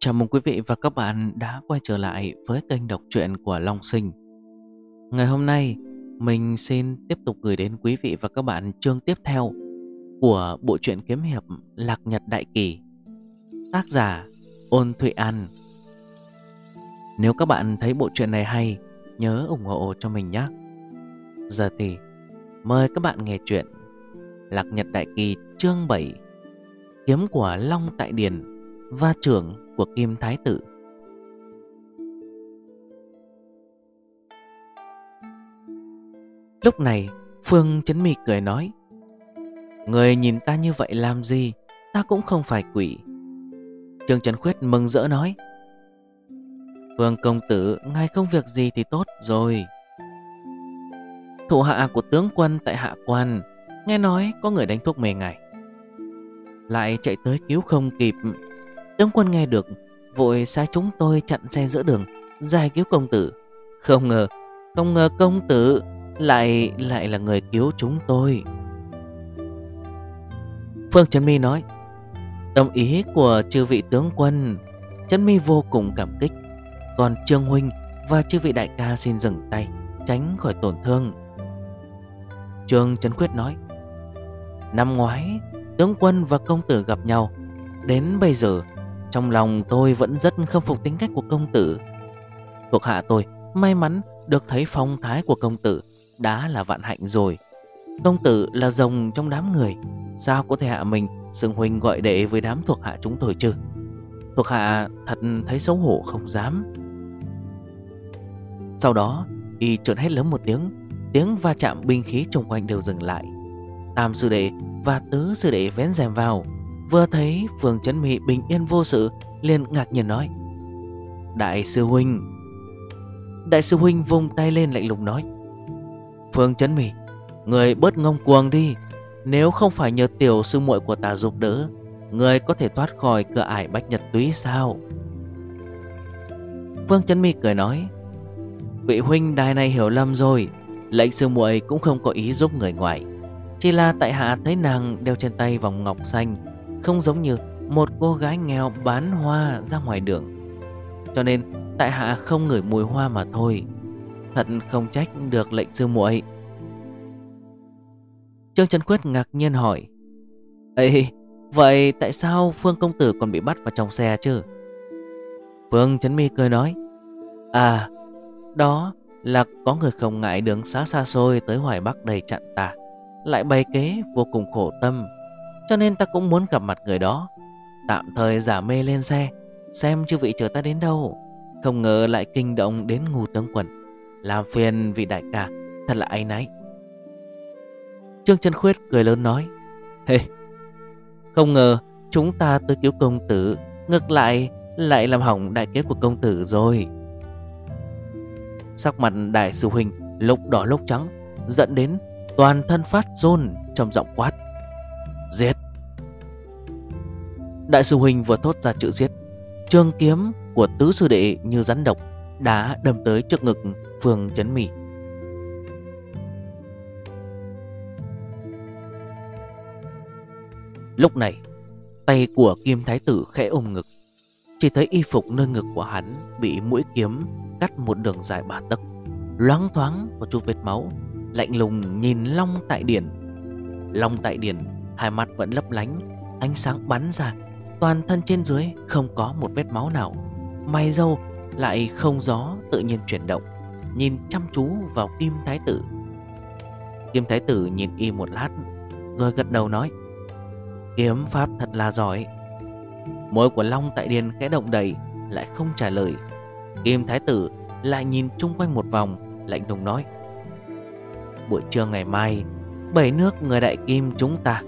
Chào mừng quý vị và các bạn đã quay trở lại với kênh đọc truyện của Long Sinh. Ngày hôm nay, mình xin tiếp tục gửi đến quý vị và các bạn chương tiếp theo của bộ truyện kiếm hiệp Lạc Nhật Đại Kỳ. Tác giả Ôn Thụy An. Nếu các bạn thấy bộ truyện này hay, nhớ ủng hộ cho mình nhé. Giờ thì mời các bạn nghe chuyện Lạc Nhật Đại Kỳ chương 7 Kiếm của Long Tại Điền và trưởng của Kim Thái Tử. Lúc này, Phương Chấn Mị cười nói Người nhìn ta như vậy làm gì, ta cũng không phải quỷ. Trương Trần Khuyết mừng rỡ nói Phương công tử, ngài không việc gì thì tốt rồi. Thủ hạ của tướng quân tại hạ quan, nghe nói có người đánh thuốc mê ngài. Lại chạy tới cứu không kịp Tướng quân nghe được, Vội sai chúng tôi chặn xe giữa đường, Giải cứu công tử. Không ngờ Không ngờ công tử Lại lại là người cứu chúng tôi. Phương Trấn My nói, Đồng ý của chư vị tướng quân. Trấn My vô cùng cảm kích. Còn Trương Huynh và chư vị đại ca xin dừng tay, Tránh khỏi tổn thương. Trương Trấn Quyết nói, Năm ngoái, Tướng quân và công tử gặp nhau. Đến bây giờ trong lòng tôi vẫn rất khâm phục tính cách của công tử. Thuộc hạ tôi, may mắn được thấy phong thái của công tử Đã là vạn hạnh rồi. Công tử là rồng trong đám người, Sao có thể hạ mình Sương huynh gọi đệ với đám thuộc hạ chúng tôi chứ? Thuộc hạ thật thấy xấu hổ không dám. Sau đó, Y trợn hết lớn một tiếng Tiếng va chạm binh khí xung quanh đều dừng lại. Tam sư đệ và tứ sư đệ vén rèm vào. Vừa thấy Phương Trấn Mỹ bình yên vô sự, liền ngạc nhiên nói, Đại sư Huynh. Đại sư Huynh vung tay lên lạnh lùng nói, Phương Trấn Mỹ, Người bớt ngông cuồng đi. Nếu không phải nhờ tiểu sư muội của ta giúp đỡ, Người có thể thoát khỏi cửa ải bách nhật túy sao? Phương Trấn Mỹ cười nói, Vị huynh đài này hiểu lầm rồi. Lệnh sư muội cũng không có ý giúp người ngoài. Chỉ là tại hạ thấy nàng đeo trên tay vòng ngọc xanh không giống như một cô gái nghèo bán hoa ra ngoài đường. Cho nên tại hạ không ngửi mùi hoa mà thôi. Thật không trách được lệnh sư muội. Trương Trần Quyết ngạc nhiên hỏi Ê, vậy tại sao Phương Công Tử còn bị bắt vào trong xe chứ? Phương Trấn Mi cười nói À, đó là có người không ngại đường xa xa xôi tới Hoài Bắc đầy chặn ta Lại bày kế vô cùng khổ tâm cho nên ta cũng muốn gặp mặt người đó. Tạm thời giả mê lên xe Xem chư vị chờ ta đến đâu. Không ngờ lại kinh động đến ngu tướng quần Làm phiền vị đại ca Thật là ai nấy Trương chân Khuyết cười lớn nói Hey, không ngờ chúng ta tới cứu công tử Ngược lại lại làm hỏng đại kế của công tử rồi. Sắc mặt đại sư huynh lúc đỏ lúc trắng Dẫn đến toàn thân phát rôn trong giọng quát. Giết. Đại sư Huynh vừa thốt ra chữ giết. Trương kiếm của tứ sư đệ như rắn độc Đã đâm tới trước ngực Phương Chấn Mỹ Lúc này, Tay của Kim Thái Tử khẽ ôm ngực. Chỉ thấy y phục nơi ngực của hắn Bị mũi kiếm cắt một đường dài ba tấc. Loáng thoáng một chút vết máu, Lạnh lùng nhìn Long Tại Điển. Long Tại Điển Hai mắt vẫn lấp lánh, Ánh sáng bắn ra. Toàn thân trên dưới không có một vết máu nào. May dâu lại không gió tự nhiên chuyển động, Nhìn chăm chú vào Kim Thái Tử. Kim Thái Tử nhìn y một lát, Rồi gật đầu nói, Kiếm pháp thật là giỏi. Môi của Long tại điền khẽ động đầy Lại không trả lời. Kim Thái Tử lại nhìn chung quanh một vòng, Lạnh lùng nói, Buổi trưa ngày mai Bảy nước người đại kim chúng ta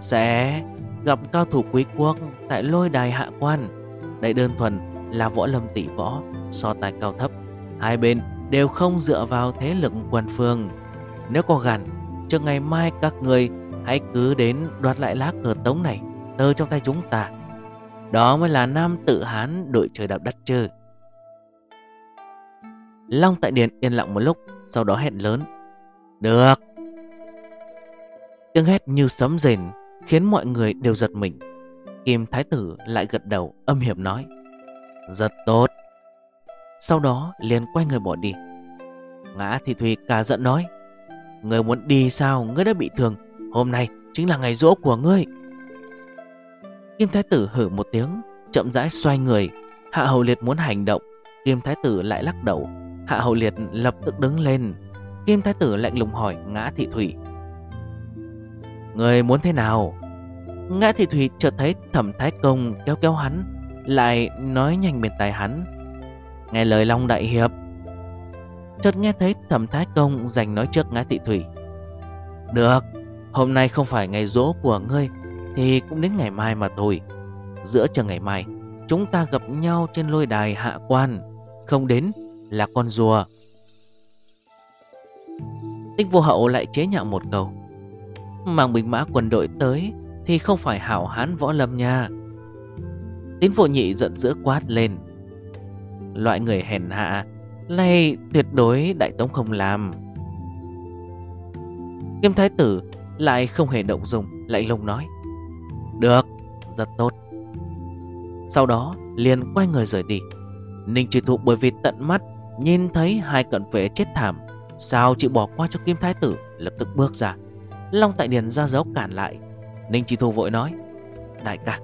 sẽ gặp cao thủ quý quốc tại lôi đài hạ quan. Đây đơn thuần là võ lâm tỷ võ, So tài cao thấp. Hai bên đều không dựa vào thế lực quân phương. Nếu có gan Trước ngày mai các người Hãy cứ đến đoạt lại lá cờ tống này, Tơ trong tay chúng ta. Đó mới là nam tự hán đội trời đạp đất chứ. Long tại điện yên lặng một lúc, Sau đó hẹn lớn. Được. Tiếng hét như sấm rền Khiến mọi người đều giật mình. Kim Thái Tử lại gật đầu, âm hiểm nói, Rất tốt. Sau đó liền quay người bỏ đi. Ngã thị thủy cả giận nói, Người muốn đi sao? Ngươi đã bị thương. Hôm nay chính là ngày rỗ của ngươi. Kim Thái Tử hử một tiếng, Chậm rãi xoay người. Hạ Hầu Liệt muốn hành động. Kim Thái Tử lại lắc đầu. Hạ Hầu Liệt lập tức đứng lên. Kim Thái Tử lạnh lùng hỏi, Ngã Thị Thủy Người muốn thế nào? Ngã Thị Thủy chợt thấy thẩm Thái Công kéo kéo hắn, Lại nói nhanh bên tai hắn. Nghe lời Long Đại Hiệp. Chợt nghe thấy thẩm Thái Công giành nói trước Ngã Thị Thủy Được, Hôm nay không phải ngày rỗ của ngươi, Thì cũng đến ngày mai mà thôi. Giữa chờ ngày mai, Chúng ta gặp nhau trên lôi đài hạ quan. Không đến là con rùa. Tích vô hậu lại chế nhạo một câu. Mang binh mã quân đội tới Thì không phải hảo hán võ lâm nha. Tín vô nhị giận dữ quát lên. Loại người hèn hạ nay tuyệt đối đại tống không làm. Kim thái tử lại không hề động dung Lại lùng nói. Được, rất tốt. Sau đó liền quay người rời đi. Ninh trừ thụ bởi vì tận mắt Nhìn thấy hai cận vệ chết thảm Sao chịu bỏ qua cho Kim Thái Tử Lập tức bước ra. Long Tại Điền ra dấu cản lại. Ninh Chi Thu vội nói, Đại ca,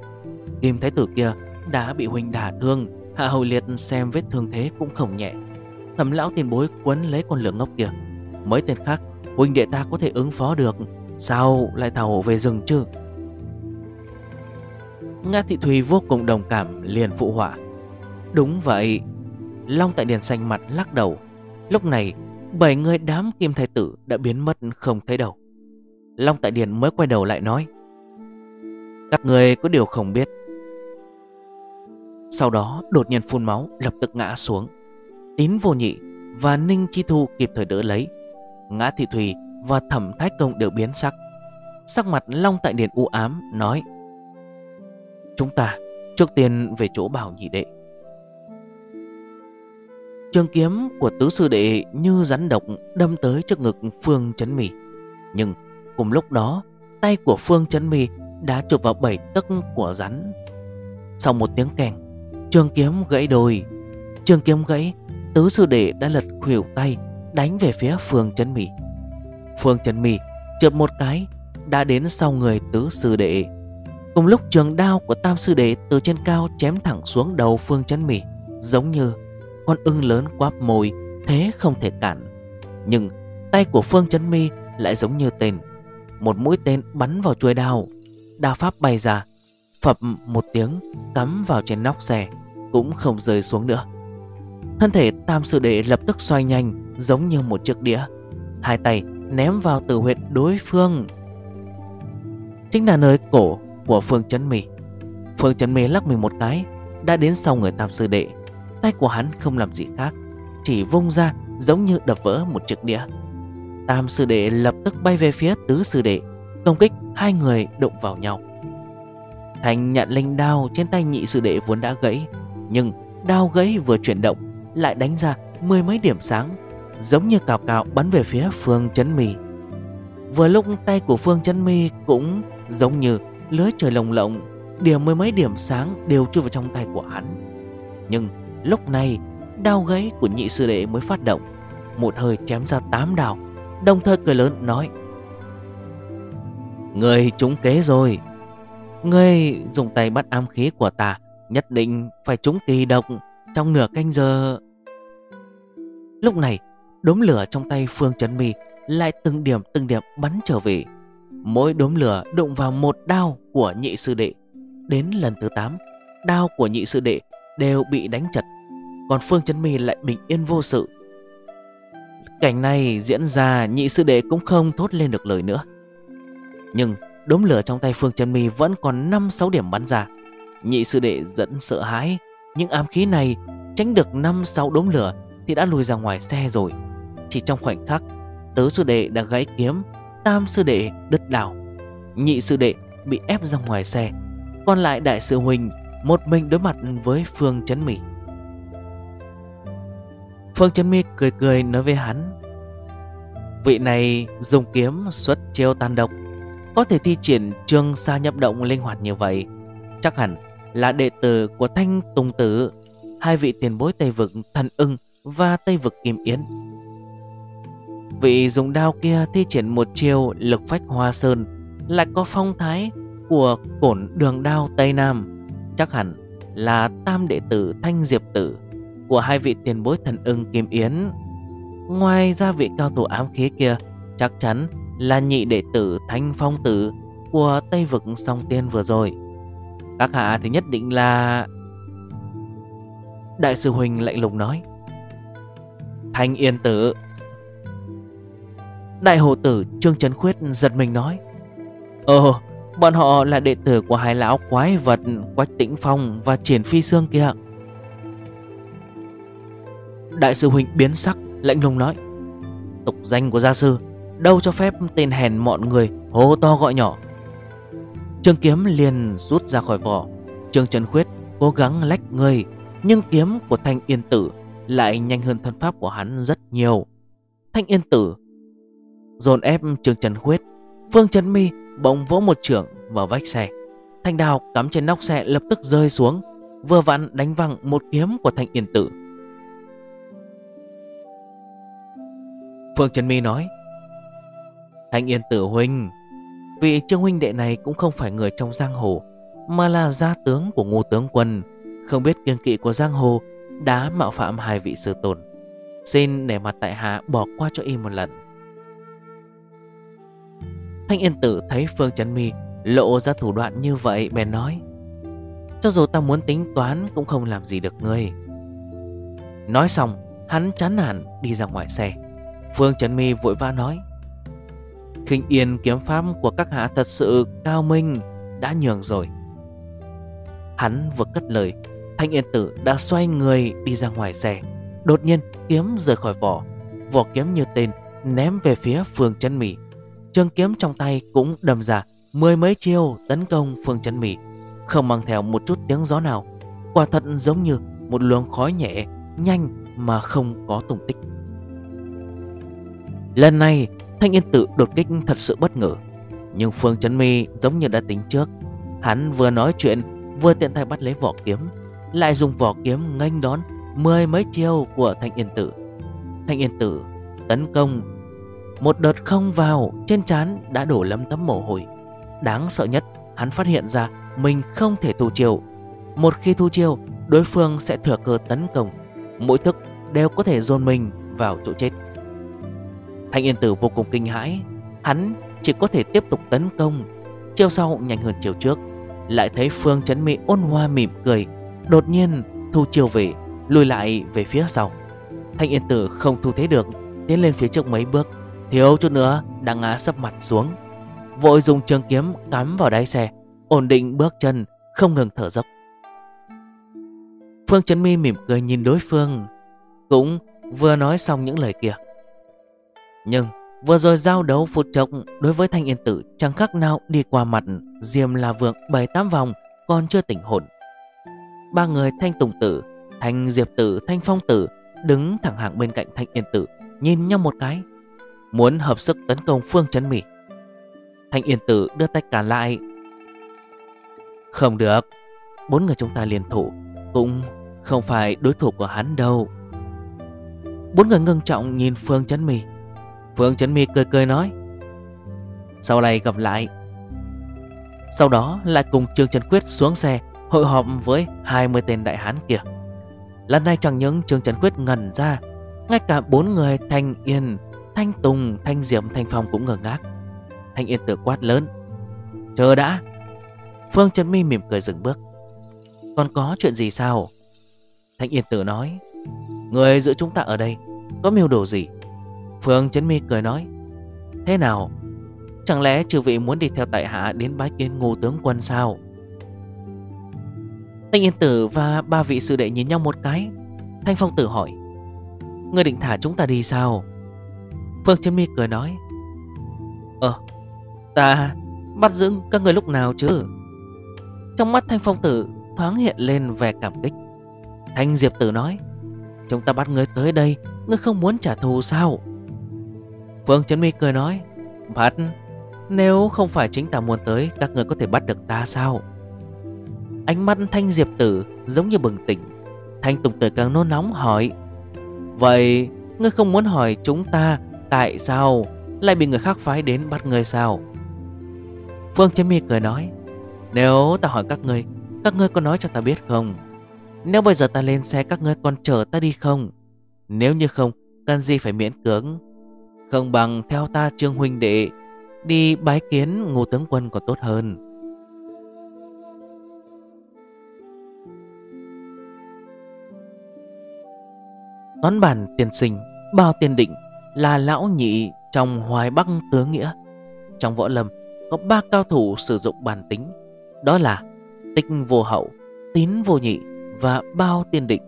Kim Thái Tử kia đã bị huynh đả thương, Hạ Hầu Liệt xem vết thương thế cũng không nhẹ. Thẩm lão tiền bối quấn lấy con lửa ngốc kia. Mấy tên khác, Huynh đệ ta có thể ứng phó được, Sao lại thảo hộ về rừng chứ? Nga Thị Thùy vô cùng đồng cảm liền phụ họa, Đúng vậy. Long tại Điền xanh mặt lắc đầu, Lúc này, Bảy người đám kim thái tử đã biến mất không thấy đâu. Long tại Điền mới quay đầu lại nói, Các người có điều không biết. Sau đó, đột nhiên phun máu, Lập tức ngã xuống. Tín vô nhị và Ninh Chi Thu kịp thời đỡ lấy. Ngã Thị Thùy và Thẩm Thái Công đều biến sắc. Sắc mặt Long tại Điền u ám, nói, Chúng ta trước tiên về chỗ bảo nhị đệ. Trường kiếm của tứ sư đệ như rắn độc đâm tới trước ngực Phương Chấn Mì. Nhưng cùng lúc đó, tay của Phương Trấn Mì đã chụp vào bảy tấc của rắn. Sau một tiếng kèn, trường kiếm gãy đôi. Trường kiếm gãy, tứ sư đệ đã lật khuỷu tay đánh về phía Phương Trấn Mì. Phương Trấn Mì chợt một cái đã đến sau người tứ sư đệ. Cùng lúc trường đao của tam sư đệ từ trên cao chém thẳng xuống đầu Phương Trấn Mì, giống như con ưng lớn quáp môi Thế không thể cản Nhưng tay của Phương Trấn Mi lại giống như tên một mũi tên bắn vào chuôi đao. Đao pháp bay ra, Phập một tiếng, cắm vào trên nóc xe, Cũng không rơi xuống nữa. Thân thể tam sư đệ lập tức xoay nhanh, Giống như một chiếc đĩa. Hai tay ném vào tử huyệt đối phương. Chính là nơi cổ của Phương Trấn Mi. Phương Trấn Mi lắc mình một cái, Đã đến sau người tam sư đệ. Tay của hắn không làm gì khác, Chỉ vung ra giống như đập vỡ một chiếc đĩa. Tam sư đệ lập tức bay về phía tứ sư đệ, Công kích hai người đụng vào nhau. Thành nhận linh đao trên tay nhị sư đệ vốn đã gãy, Nhưng đao gãy vừa chuyển động Lại đánh ra mười mấy điểm sáng, Giống như cào cào bắn về phía Phương Chấn Mi. Vừa lúc tay của Phương Chấn Mi cũng giống như lưới trời lồng lộng, Điểm mười mấy điểm sáng đều chui vào trong tay của hắn. Nhưng Lúc này, đao gãy của nhị sư đệ mới phát động, Một hơi chém ra tám đào Đồng thời cười lớn, nói, Người trúng kế rồi. Người dùng tay bắt ám khí của ta, Nhất định phải trúng kỳ độc Trong nửa canh giờ. Lúc này, Đốm lửa trong tay Phương Trấn Mi Lại từng điểm từng điểm bắn trở về. Mỗi đốm lửa đụng vào một đao của nhị sư đệ. Đến lần thứ 8 Đao của nhị sư đệ đều bị đánh chật. Còn Phương Chấn Mi lại bình yên vô sự. Cảnh này diễn ra, nhị sư đệ cũng không thốt lên được lời nữa. Nhưng đốm lửa trong tay Phương trần Mi vẫn còn 5-6 điểm bắn ra. Nhị sư đệ dẫn sợ hãi những ám khí này tránh được 5-6 đốm lửa Thì đã lùi ra ngoài xe rồi. Chỉ trong khoảnh khắc, Tứ sư đệ đã gãy kiếm, Tam sư đệ đứt đảo. Nhị sư đệ bị ép ra ngoài xe. Còn lại đại sư huynh Một mình đối mặt với Phương Trấn Mi Phương Trấn Mi cười cười nói với hắn, Vị này dùng kiếm xuất chiêu tàn độc, Có thể thi triển trường xa nhập động linh hoạt như vậy, Chắc hẳn là đệ tử của Thanh Tùng Tử, hai vị tiền bối Tây Vực Thần ưng và Tây Vực Kim Yến. Vị dùng đao kia thi triển một chiêu lực phách hoa sơn lại có phong thái của cổn đường đao Tây Nam. Chắc hẳn là tam đệ tử Thanh Diệp Tử của hai vị tiền bối thần ưng Kim Yến. Ngoài ra vị cao thủ ám khí kia chắc chắn là nhị đệ tử Thanh Phong Tử của Tây Vực Song Tiên vừa rồi. Các hạ thì nhất định là... Đại sư Huỳnh lạnh lùng nói. Thanh Yên Tử Đại hộ tử Trương Trấn Khuyết giật mình nói Ồ, Bọn họ là đệ tử của hai lão quái vật Quách Tĩnh Phong và Triển Phi Sương kia Đại sư Huynh biến sắc, Lạnh lùng nói, Tục danh của gia sư, Đâu cho phép tên hèn mọi người hô to gọi nhỏ. Trương kiếm liền rút ra khỏi vỏ. Trương Trần Khuyết cố gắng lách người, Nhưng kiếm của Thanh Yên Tử Lại nhanh hơn thân pháp của hắn rất nhiều. Thanh Yên Tử Dồn ép Trương Trần Khuyết, Phương Trần Mi bỗng vỗ một trưởng vào vách xe. Thanh đào cắm trên nóc xe lập tức rơi xuống, Vừa vặn đánh văng một kiếm của Thanh Yên Tử. Phương Trần Mi nói Thanh Yên Tử Huynh Vị Trương Huynh đệ này cũng không phải người trong giang hồ, Mà là gia tướng của ngô tướng quân. Không biết kiêng kỵ của giang hồ Đã mạo phạm hai vị sư tôn. Xin để mặt tại hạ bỏ qua cho y một lần. Thanh Yên Tử thấy Phương Trần Mi lộ ra thủ đoạn như vậy, bèn nói, Cho dù ta muốn tính toán cũng không làm gì được ngươi. Nói xong, hắn chán nản đi ra ngoài xe. Phương Trấn Mi vội vã nói, khinh yên kiếm pháp của các hạ thật sự cao minh, Đã nhường rồi. Hắn vừa cất lời, Thanh Yên Tử đã xoay người đi ra ngoài xe. Đột nhiên, kiếm rời khỏi vỏ Vỏ kiếm như tên ném về phía Phương Trấn Mi. Trường kiếm trong tay cũng đầm ra, Mười mấy chiêu tấn công Phương Trấn Mỹ Không mang theo một chút tiếng gió nào, Quả thật giống như một luồng khói nhẹ, Nhanh mà không có tùng tích. Lần này, Thanh Yên tử đột kích thật sự bất ngờ. Nhưng Phương Trấn Mi giống như đã tính trước. Hắn vừa nói chuyện, Vừa tiện tay bắt lấy vỏ kiếm. Lại dùng vỏ kiếm nghênh đón Mười mấy chiêu của Thanh Yên Tử Thanh Yên Tử tấn công. Một đợt không vào, Trên trán đã đổ lấm tấm mồ hôi. Đáng sợ nhất, Hắn phát hiện ra Mình không thể thu chiêu. Một khi thu chiêu, Đối phương sẽ thừa cơ tấn công. Mỗi thức đều có thể dồn mình vào chỗ chết. Thanh Yên Tử vô cùng kinh hãi. Hắn chỉ có thể tiếp tục tấn công. Chiêu sau nhanh hơn chiều trước. Lại thấy Phương Trấn Mỹ ôn hoa mỉm cười. Đột nhiên, thu chiều về, Lùi lại về phía sau. Thanh Yên Tử không thu thế được, Tiến lên phía trước mấy bước. Thiếu chút nữa đã ngã sấp mặt xuống. Vội dùng trường kiếm cắm vào đáy xe, Ổn định bước chân, Không ngừng thở dốc. Phương Trấn Mi mỉm cười nhìn đối phương, Cũng vừa nói xong những lời kia. Nhưng vừa rồi giao đấu phút chốc Đối với Thanh Yên Tử Chẳng khác nào đi qua mặt Diêm La Vượng 7-8 vòng Còn chưa tỉnh hồn. Ba người Thanh Tùng Tử Thanh Diệp Tử, Thanh Phong Tử Đứng thẳng hàng bên cạnh Thanh Yên Tử Nhìn nhau một cái. Muốn hợp sức tấn công Phương Trấn Mỹ Thanh Yên Tử đưa tay cản lại. Không được. Bốn người chúng ta liên thủ Cũng không phải đối thủ của hắn đâu. Bốn người ngưng trọng nhìn Phương Trấn Mỹ Phương Trấn Mi cười cười nói. Sau này gặp lại. Sau đó lại cùng Trương Trần Quyết xuống xe Hội họp với 20 tên đại hán kia. Lần này chẳng những Trương Trần Quyết ngẩn ra Ngay cả bốn người Thanh Yên Thanh Tùng, Thanh Diệm, Thanh Phong cũng ngờ ngác. Thanh Yên tự quát lớn. Chờ đã. Phương Trấn Mi mỉm cười dừng bước. Còn có chuyện gì sao? Thanh Yên tử nói. Người giữa chúng ta ở đây Có mưu đồ gì? Phương Chấn Mi cười nói, Thế nào? Chẳng lẽ chư vị muốn đi theo tại hạ Đến bái kiến ngô tướng quân sao? Thanh Yên tử và ba vị sư đệ nhìn nhau một cái. Thanh Phong tử hỏi Người định thả chúng ta đi sao? Phương Chấn Mi cười nói Ờ Ta bắt giữ các người lúc nào chứ? Trong mắt Thanh Phong Tử Thoáng hiện lên vẻ cảm kích. Thanh Diệp Tử nói, Chúng ta bắt người tới đây, Ngươi không muốn trả thù sao? Phương Chấn Mi cười nói. Bắt Nếu không phải chính ta muốn tới, Các người có thể bắt được ta sao? Ánh mắt Thanh Diệp Tử giống như bừng tỉnh. Thanh Tùng Tử càng nôn nóng hỏi. Vậy, ngươi không muốn hỏi chúng ta Tại sao lại bị người khác phái đến bắt ngươi sao? Phương Chấn Mi cười nói. Nếu ta hỏi các ngươi Các ngươi có nói cho ta biết không? Nếu bây giờ ta lên xe, các ngươi còn chở ta đi không? Nếu như không, Cần gì phải miễn cưỡng không bằng theo ta trương huynh đệ, Đi bái kiến ngô tướng quân còn tốt hơn. Toán bản tiền sinh, Bao tiền định, Là lão nhị trong hoài bắc tướng nghĩa. Trong võ lâm, Có ba cao thủ sử dụng bản tính, Đó là tích vô hậu, Tín vô nhị Và bao tiền định.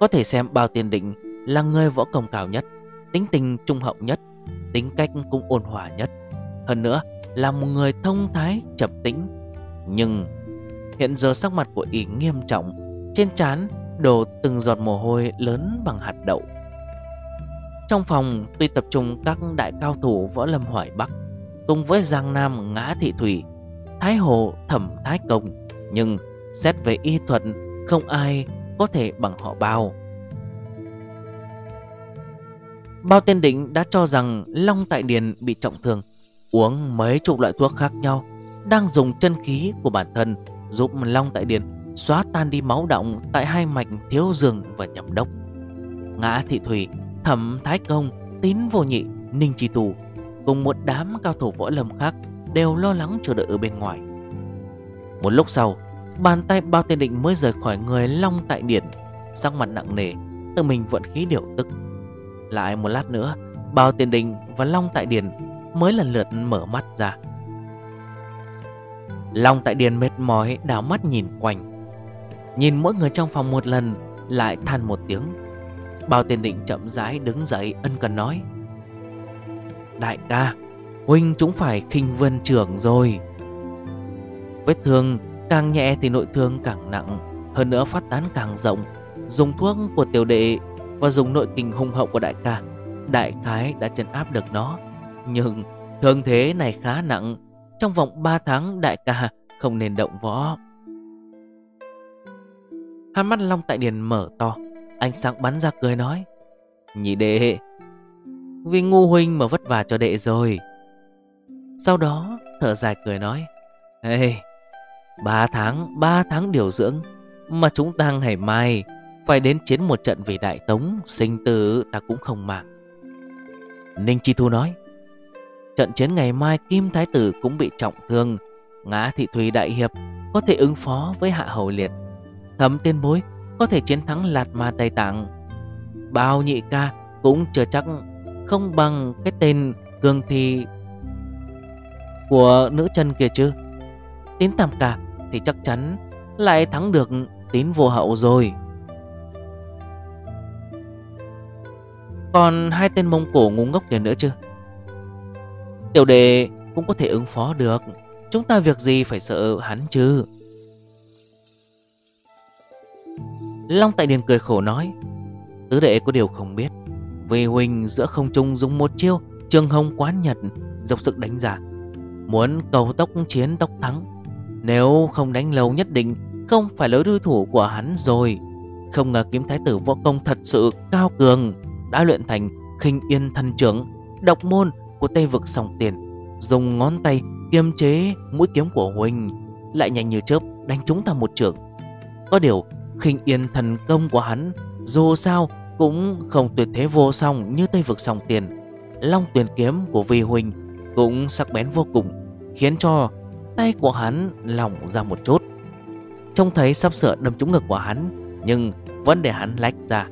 Có thể xem bao tiền định Là người võ công cao nhất. Tính tình trung hậu nhất, Tính cách cũng ôn hòa nhất. Hơn nữa là một người thông thái, chậm tĩnh. Nhưng hiện giờ sắc mặt của ý nghiêm trọng, Trên trán đổ từng giọt mồ hôi lớn bằng hạt đậu. Trong phòng tuy tập trung các đại cao thủ võ lâm hoài Bắc, Cùng với Giang Nam, Ngã Thị Thủy, Thái Hồ, Thẩm Thái Công, Nhưng xét về y thuật, Không ai có thể bằng họ bao. Bao tên định đã cho rằng Long Tại Điền bị trọng thương, Uống mấy chục loại thuốc khác nhau, Đang dùng chân khí của bản thân Giúp Long Tại Điền xóa tan đi máu động Tại hai mạch Thiếu Dương và nhầm Đốc. Ngã Thị Thủy, Thẩm Thái Công, Tín Vô Nhị, Ninh Chi Tù Cùng một đám cao thủ võ lâm khác Đều lo lắng chờ đợi ở bên ngoài. Một lúc sau, Bàn tay bao tên định mới rời khỏi người Long Tại Điền, Sắc mặt nặng nề, Tự mình vận khí điều tức lại một lát nữa, Bao Tiền Đình và Long Tại Điền Mới lần lượt mở mắt ra. Long Tại Điền mệt mỏi, đảo mắt nhìn quanh. Nhìn mỗi người trong phòng một lần, Lại than một tiếng. Bao Tiền Định chậm rãi đứng dậy, ân cần nói. Đại ca, Huynh chúng phải khinh vân trưởng rồi. Vết thương càng nhẹ thì nội thương càng nặng, Hơn nữa phát tán càng rộng. Dùng thuốc của tiểu đệ và dùng nội kinh hung hậu của đại ca. Đại khái đã chấn áp được nó. Nhưng thương thế này khá nặng. Trong vòng 3 tháng đại ca không nên động võ. Hai mắt Long Tại Điền mở to. Ánh sáng bắn ra cười nói Nhị đệ Vì ngu huynh mà vất vả cho đệ rồi. Sau đó thở dài cười nói Ê Ba tháng, ba tháng điều dưỡng Mà chúng ta ngày mai phải đến chiến một trận vì Đại Tống, Sinh tử ta cũng không màng Ninh Chi Thu nói, Trận chiến ngày mai Kim Thái Tử cũng bị trọng thương, Ngã Thị Thùy Đại Hiệp Có thể ứng phó với Hạ Hầu Liệt thấm tiên bối Có thể chiến thắng Lạt Ma Tây Tạng. Bao nhị ca cũng chưa chắc Không bằng cái tên Cương Thi Của nữ chân kia chứ. Tín Tam Ca thì chắc chắn Lại thắng được tín vô hậu rồi. Còn hai tên mông cổ ngu ngốc kia nữa chứ? Tiểu đệ cũng có thể ứng phó được. Chúng ta việc gì phải sợ hắn chứ? Long Tại Điền cười khổ nói, Tứ đệ có điều không biết. Vì Huỳnh giữa không trung dùng một chiêu, Trường hồng quán nhật Dọc sự đánh giả Muốn cầu tốc chiến tốc thắng. Nếu không đánh lâu nhất định, Không phải lối đối thủ của hắn rồi. Không ngờ kiếm thái tử võ công thật sự cao cường đã luyện thành khinh yên thần trưởng, độc môn của Tây vực sòng tiền, dùng ngón tay kiềm chế mũi kiếm của Huỳnh, lại nhanh như chớp đánh chúng ta một trường có điều, khinh yên thần công của hắn dù sao cũng không tuyệt thế vô song như Tây vực sòng tiền. Long tuyển kiếm của Vi Huỳnh cũng sắc bén vô cùng, khiến cho tay của hắn lỏng ra một chút. Trông thấy sắp sửa đâm trúng ngực của hắn, nhưng vẫn để hắn lách ra.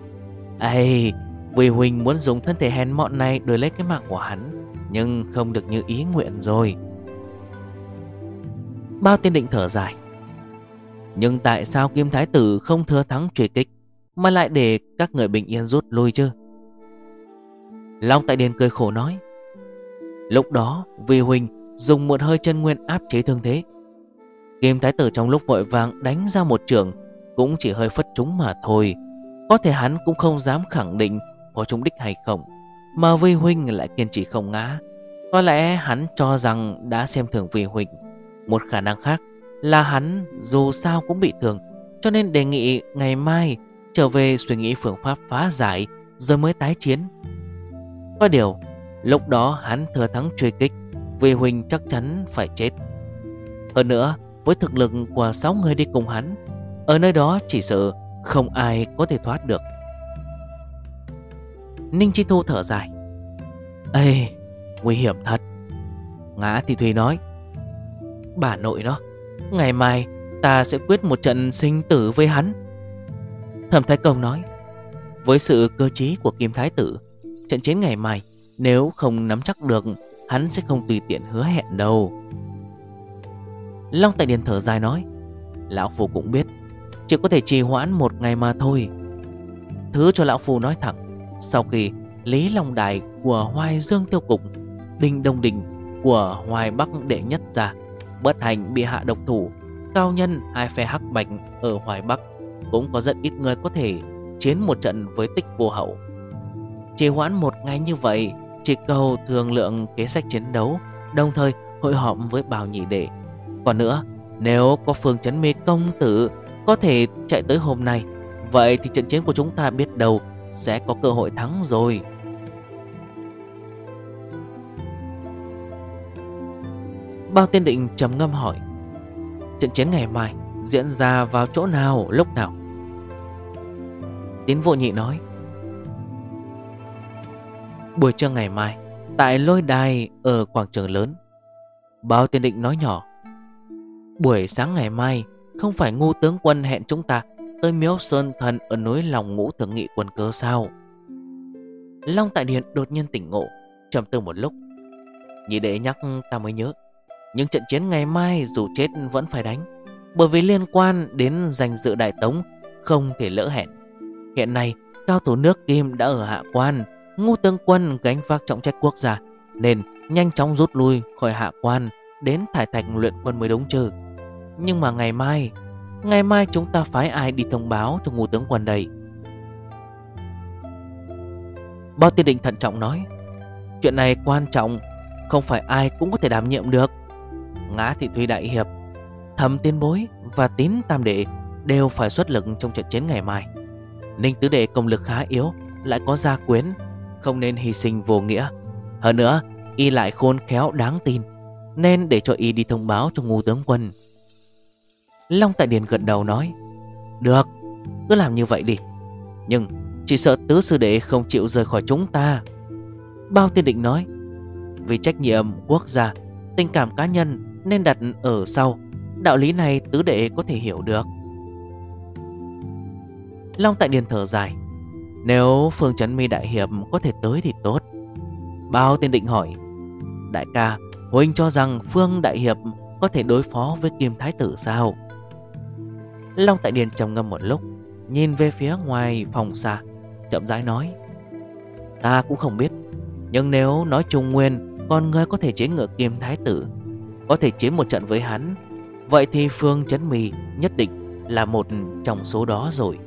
Ây vì Huỳnh muốn dùng thân thể hèn mọn này đổi lấy cái mạng của hắn, Nhưng không được như ý nguyện rồi. Bao tiên định thở dài. Nhưng tại sao Kim Thái Tử không thừa thắng truy kích, Mà lại để các người bình yên rút lui chứ? Long Tại Điền cười khổ nói. Lúc đó, vì Huỳnh dùng một hơi chân nguyên áp chế thương thế. Kim Thái Tử trong lúc vội vàng đánh ra một trường Cũng chỉ hơi phất trúng mà thôi. Có thể hắn cũng không dám khẳng định có trúng đích hay không, Mà Vi Huynh lại kiên trì không ngã. Có lẽ hắn cho rằng đã xem thường Vi Huynh. Một khả năng khác là hắn dù sao cũng bị thương, Cho nên đề nghị ngày mai trở về suy nghĩ phương pháp phá giải Rồi mới tái chiến. Có điều, Lúc đó hắn thừa thắng truy kích, Vi Huynh chắc chắn phải chết. Hơn nữa, Với thực lực của 6 người đi cùng hắn, Ở nơi đó chỉ sợ Không ai có thể thoát được. Ninh Chi Thu thở dài. Ê, Nguy hiểm thật. Ngã thì Thùy nói. Bà nội nó, Ngày mai ta sẽ quyết một trận sinh tử với hắn. Thẩm Thái Công nói. Với sự cơ trí của Kim Thái Tử, Trận chiến ngày mai Nếu không nắm chắc được, Hắn sẽ không tùy tiện hứa hẹn đâu. Long Tại Điền thở dài nói. Lão Phu cũng biết, Chỉ có thể trì hoãn một ngày mà thôi. Thứ cho Lão Phu nói thẳng. Sau khi Lý Long Đài của Hoài Dương Tiêu Cục, Đinh Đông Đình của Hoài Bắc Đệ Nhất ra, Bất hành bị hạ độc thủ, Cao nhân hai phe hắc bạch ở Hoài Bắc Cũng có rất ít người có thể chiến một trận với tích vô hậu. Chỉ hoãn một ngày như vậy Chỉ cầu thương lượng kế sách chiến đấu, Đồng thời hội họp với bào nhị đệ. Còn nữa, Nếu có phương chấn mê công tử Có thể chạy tới hôm nay, Vậy thì trận chiến của chúng ta biết đâu sẽ có cơ hội thắng rồi. Bao tiên định trầm ngâm hỏi, Trận chiến ngày mai diễn ra vào chỗ nào lúc nào? Tín vô nhị nói, Buổi trưa ngày mai, Tại lôi đài ở quảng trường lớn. Bao tiên định nói nhỏ, Buổi sáng ngày mai Không phải ngu tướng quân hẹn chúng ta Tới miếu sơn thần ở núi lòng ngũ thượng nghị quân cơ sao? Long tại điện đột nhiên tỉnh ngộ, trầm tư một lúc. Nhị đệ nhắc ta mới nhớ nhưng trận chiến ngày mai dù chết vẫn phải đánh, Bởi vì liên quan đến danh dự đại tống Không thể lỡ hẹn. Hiện nay, cao thủ nước Kim đã ở hạ quan, Ngu tướng quân gánh vác trọng trách quốc gia, Nên nhanh chóng rút lui khỏi hạ quan Đến thải thạch luyện quân mới đúng chứ. Nhưng mà ngày mai Ngày mai chúng ta phái ai đi thông báo cho ngũ tướng quân đây? Bao tiên định thận trọng nói, Chuyện này quan trọng, Không phải ai cũng có thể đảm nhiệm được. Ngã Thị Thùy Đại Hiệp Thầm Tiên Bối và Tín Tam Đệ Đều phải xuất lực trong trận chiến ngày mai. Ninh Tứ Đệ công lực khá yếu, Lại có gia quyến, Không nên hy sinh vô nghĩa. Hơn nữa, Y lại khôn khéo đáng tin, Nên để cho Y đi thông báo cho ngũ tướng quân. Long Tại Điền gật đầu nói, Được, Cứ làm như vậy đi. Nhưng chỉ sợ tứ sư đệ không chịu rời khỏi chúng ta. Bao tiên định nói, Vì trách nhiệm quốc gia, Tình cảm cá nhân nên đặt ở sau. Đạo lý này tứ đệ có thể hiểu được. Long Tại Điền thở dài, Nếu Phương Trấn Mi Đại Hiệp có thể tới thì tốt. Bao tiên định hỏi, Đại ca, Huynh cho rằng Phương Đại Hiệp Có thể đối phó với Kim Thái Tử sao? Long Tại Điền trầm ngâm một lúc, Nhìn về phía ngoài phòng xa, Chậm rãi nói, Ta cũng không biết, Nhưng nếu nói trung nguyên, Con người có thể chế ngựa Kiếm Thái Tử, có thể chiến một trận với hắn, Vậy thì Phương Chấn Mì nhất định là một trong số đó rồi.